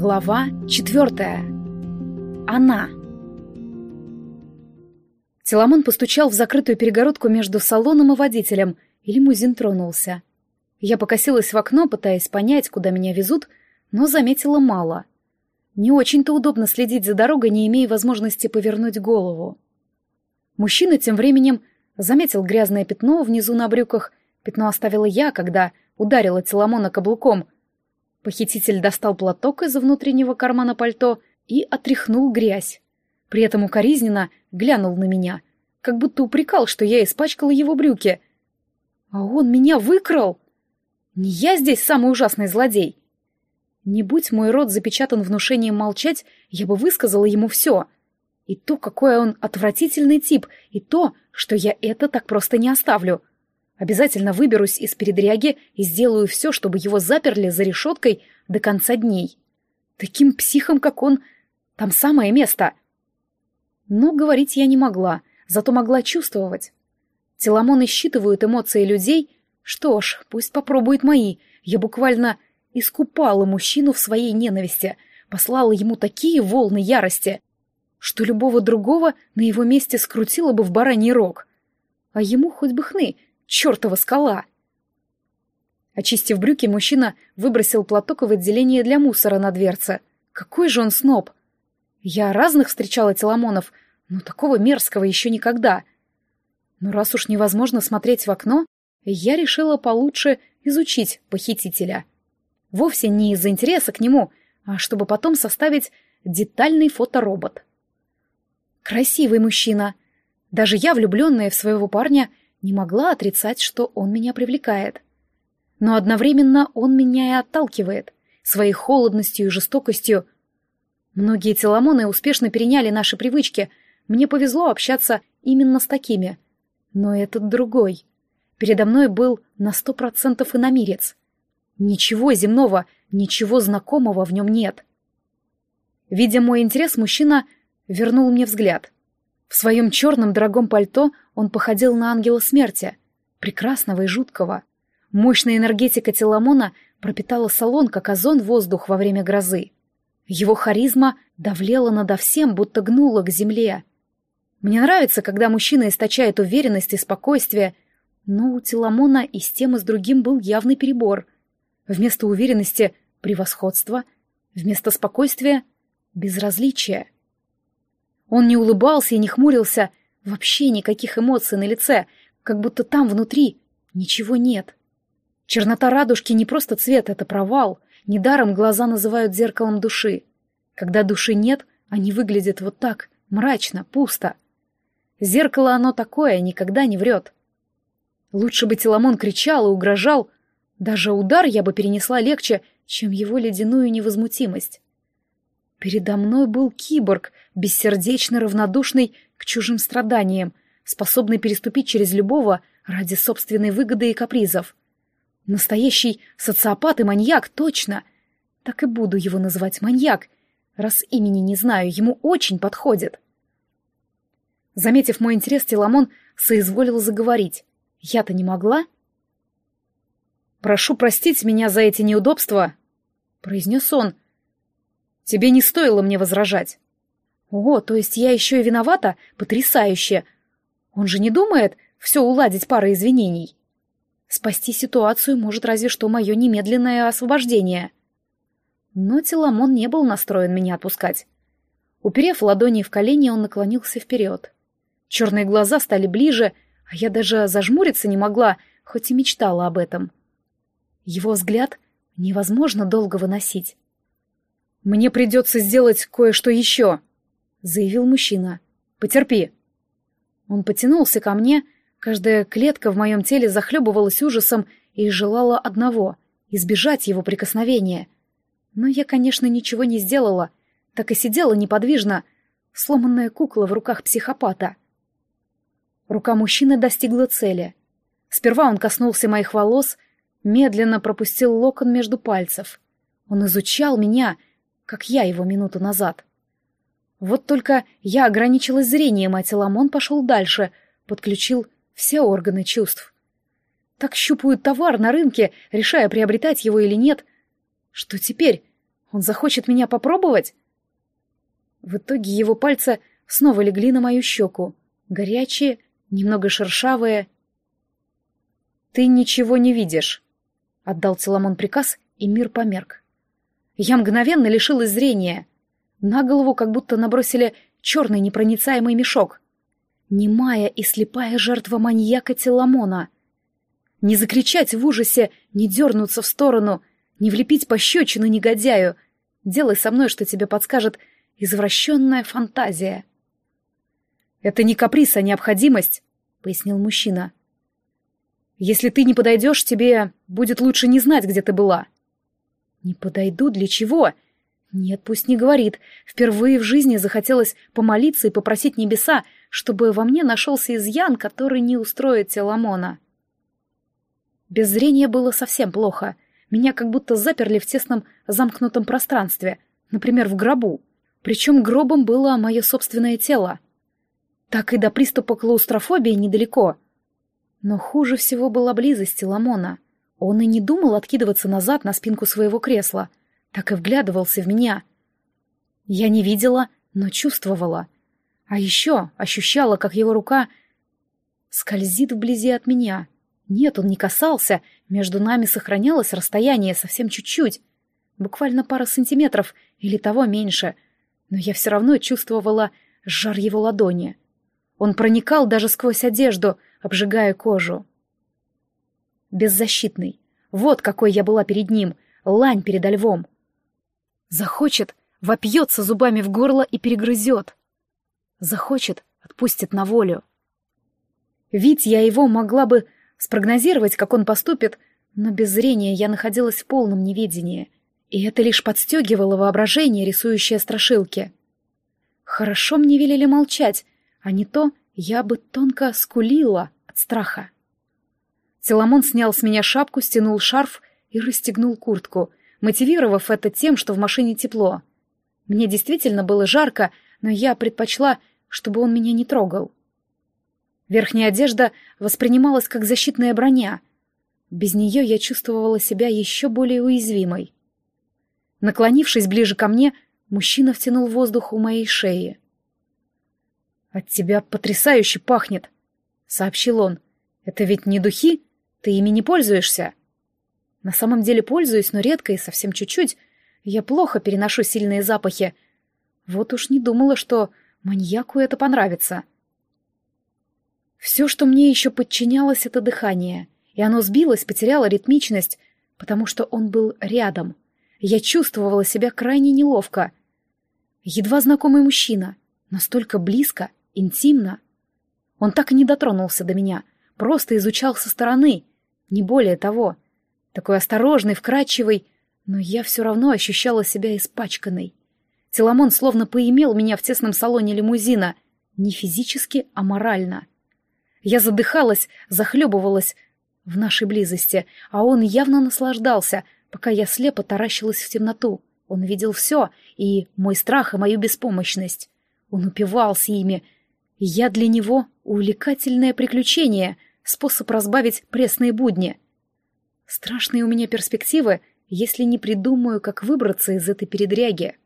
Глава четвертая. Она. Теламон постучал в закрытую перегородку между салоном и водителем, и лимузин тронулся. Я покосилась в окно, пытаясь понять, куда меня везут, но заметила мало. Не очень-то удобно следить за дорогой, не имея возможности повернуть голову. Мужчина тем временем заметил грязное пятно внизу на брюках. Пятно оставила я, когда ударила Теламона каблуком — Похититель достал платок из внутреннего кармана пальто и отряхнул грязь. При этом укоризненно глянул на меня, как будто упрекал, что я испачкала его брюки. А он меня выкрал! Не я здесь самый ужасный злодей. Не будь мой рот запечатан внушением молчать, я бы высказала ему все. И то, какой он отвратительный тип, и то, что я это так просто не оставлю. Обязательно выберусь из передряги и сделаю все, чтобы его заперли за решеткой до конца дней. Таким психом, как он, там самое место. Но говорить я не могла, зато могла чувствовать. Теламоны считывают эмоции людей. Что ж, пусть попробует мои. Я буквально искупала мужчину в своей ненависти, послала ему такие волны ярости, что любого другого на его месте скрутила бы в бараний рог. А ему хоть бы хны — Чёртова скала! Очистив брюки, мужчина выбросил платок в отделение для мусора на дверце. Какой же он сноб! Я разных встречала теломонов, но такого мерзкого еще никогда. Но раз уж невозможно смотреть в окно, я решила получше изучить похитителя. Вовсе не из-за интереса к нему, а чтобы потом составить детальный фоторобот. Красивый мужчина. Даже я, влюбленная в своего парня, не могла отрицать, что он меня привлекает. Но одновременно он меня и отталкивает, своей холодностью и жестокостью. Многие теломоны успешно переняли наши привычки, мне повезло общаться именно с такими. Но этот другой. Передо мной был на сто процентов иномирец. Ничего земного, ничего знакомого в нем нет. Видя мой интерес, мужчина вернул мне взгляд — в своем черном дорогом пальто он походил на ангела смерти, прекрасного и жуткого. Мощная энергетика Теламона пропитала салон, как озон воздух во время грозы. Его харизма давлела надо всем, будто гнула к земле. Мне нравится, когда мужчина источает уверенность и спокойствие, но у Теламона и с тем, и с другим был явный перебор. Вместо уверенности — превосходство, вместо спокойствия — безразличие — он не улыбался и не хмурился, вообще никаких эмоций на лице, как будто там внутри ничего нет. Чернота радужки не просто цвет, это провал. Недаром глаза называют зеркалом души. Когда души нет, они выглядят вот так, мрачно, пусто. Зеркало оно такое, никогда не врет. Лучше бы Теламон кричал и угрожал. Даже удар я бы перенесла легче, чем его ледяную невозмутимость. Передо мной был киборг, бессердечно равнодушный к чужим страданиям, способный переступить через любого ради собственной выгоды и капризов. Настоящий социопат и маньяк, точно. Так и буду его называть маньяк, раз имени не знаю, ему очень подходит. Заметив мой интерес, Теламон соизволил заговорить. Я-то не могла. «Прошу простить меня за эти неудобства», — произнес он, — Тебе не стоило мне возражать. О, то есть я еще и виновата? Потрясающе! Он же не думает все уладить парой извинений. Спасти ситуацию может разве что мое немедленное освобождение. Но Теламон не был настроен меня отпускать. Уперев ладони в колени, он наклонился вперед. Черные глаза стали ближе, а я даже зажмуриться не могла, хоть и мечтала об этом. Его взгляд невозможно долго выносить. «Мне придется сделать кое-что еще», — заявил мужчина. «Потерпи». Он потянулся ко мне, каждая клетка в моем теле захлебывалась ужасом и желала одного — избежать его прикосновения. Но я, конечно, ничего не сделала, так и сидела неподвижно, сломанная кукла в руках психопата. Рука мужчины достигла цели. Сперва он коснулся моих волос, медленно пропустил локон между пальцев. Он изучал меня — как я его минуту назад. Вот только я ограничилась зрением, а Теламон пошел дальше, подключил все органы чувств. Так щупают товар на рынке, решая, приобретать его или нет. Что теперь? Он захочет меня попробовать? В итоге его пальцы снова легли на мою щеку. Горячие, немного шершавые. «Ты ничего не видишь», — отдал Теламон приказ, и мир померк. Я мгновенно лишилась зрения. На голову как будто набросили черный непроницаемый мешок. Немая и слепая жертва маньяка Теламона. Не закричать в ужасе, не дернуться в сторону, не влепить пощечину негодяю. Делай со мной, что тебе подскажет извращенная фантазия. «Это не каприз, а необходимость», — пояснил мужчина. «Если ты не подойдешь, тебе будет лучше не знать, где ты была». «Не подойду? Для чего?» «Нет, пусть не говорит. Впервые в жизни захотелось помолиться и попросить небеса, чтобы во мне нашелся изъян, который не устроит Теламона». Без зрения было совсем плохо. Меня как будто заперли в тесном замкнутом пространстве, например, в гробу. Причем гробом было мое собственное тело. Так и до приступа клаустрофобии недалеко. Но хуже всего была близость Ламона. Он и не думал откидываться назад на спинку своего кресла, так и вглядывался в меня. Я не видела, но чувствовала. А еще ощущала, как его рука скользит вблизи от меня. Нет, он не касался, между нами сохранялось расстояние совсем чуть-чуть, буквально пара сантиметров или того меньше — но я все равно чувствовала жар его ладони. Он проникал даже сквозь одежду, обжигая кожу. Беззащитный. Вот какой я была перед ним, лань перед львом. Захочет, вопьется зубами в горло и перегрызет. Захочет, отпустит на волю. Ведь я его могла бы спрогнозировать, как он поступит, но без зрения я находилась в полном неведении — и это лишь подстегивало воображение, рисующее страшилки. Хорошо мне велели молчать, а не то я бы тонко скулила от страха. Теламон снял с меня шапку, стянул шарф и расстегнул куртку, мотивировав это тем, что в машине тепло. Мне действительно было жарко, но я предпочла, чтобы он меня не трогал. Верхняя одежда воспринималась как защитная броня. Без нее я чувствовала себя еще более уязвимой. Наклонившись ближе ко мне, мужчина втянул воздух у моей шеи. «От тебя потрясающе пахнет», — сообщил он. «Это ведь не духи? Ты ими не пользуешься?» «На самом деле пользуюсь, но редко и совсем чуть-чуть. Я плохо переношу сильные запахи. Вот уж не думала, что маньяку это понравится». Все, что мне еще подчинялось, — это дыхание, и оно сбилось, потеряло ритмичность, потому что он был рядом — я чувствовала себя крайне неловко. Едва знакомый мужчина, настолько близко, интимно. Он так и не дотронулся до меня, просто изучал со стороны, не более того. Такой осторожный, вкрадчивый, но я все равно ощущала себя испачканной. Теламон словно поимел меня в тесном салоне лимузина, не физически, а морально. Я задыхалась, захлебывалась в нашей близости, а он явно наслаждался — Пока я слепо таращилась в темноту, он видел все, и мой страх, и мою беспомощность. Он упивался ими, я для него увлекательное приключение, способ разбавить пресные будни. Страшные у меня перспективы, если не придумаю, как выбраться из этой передряги.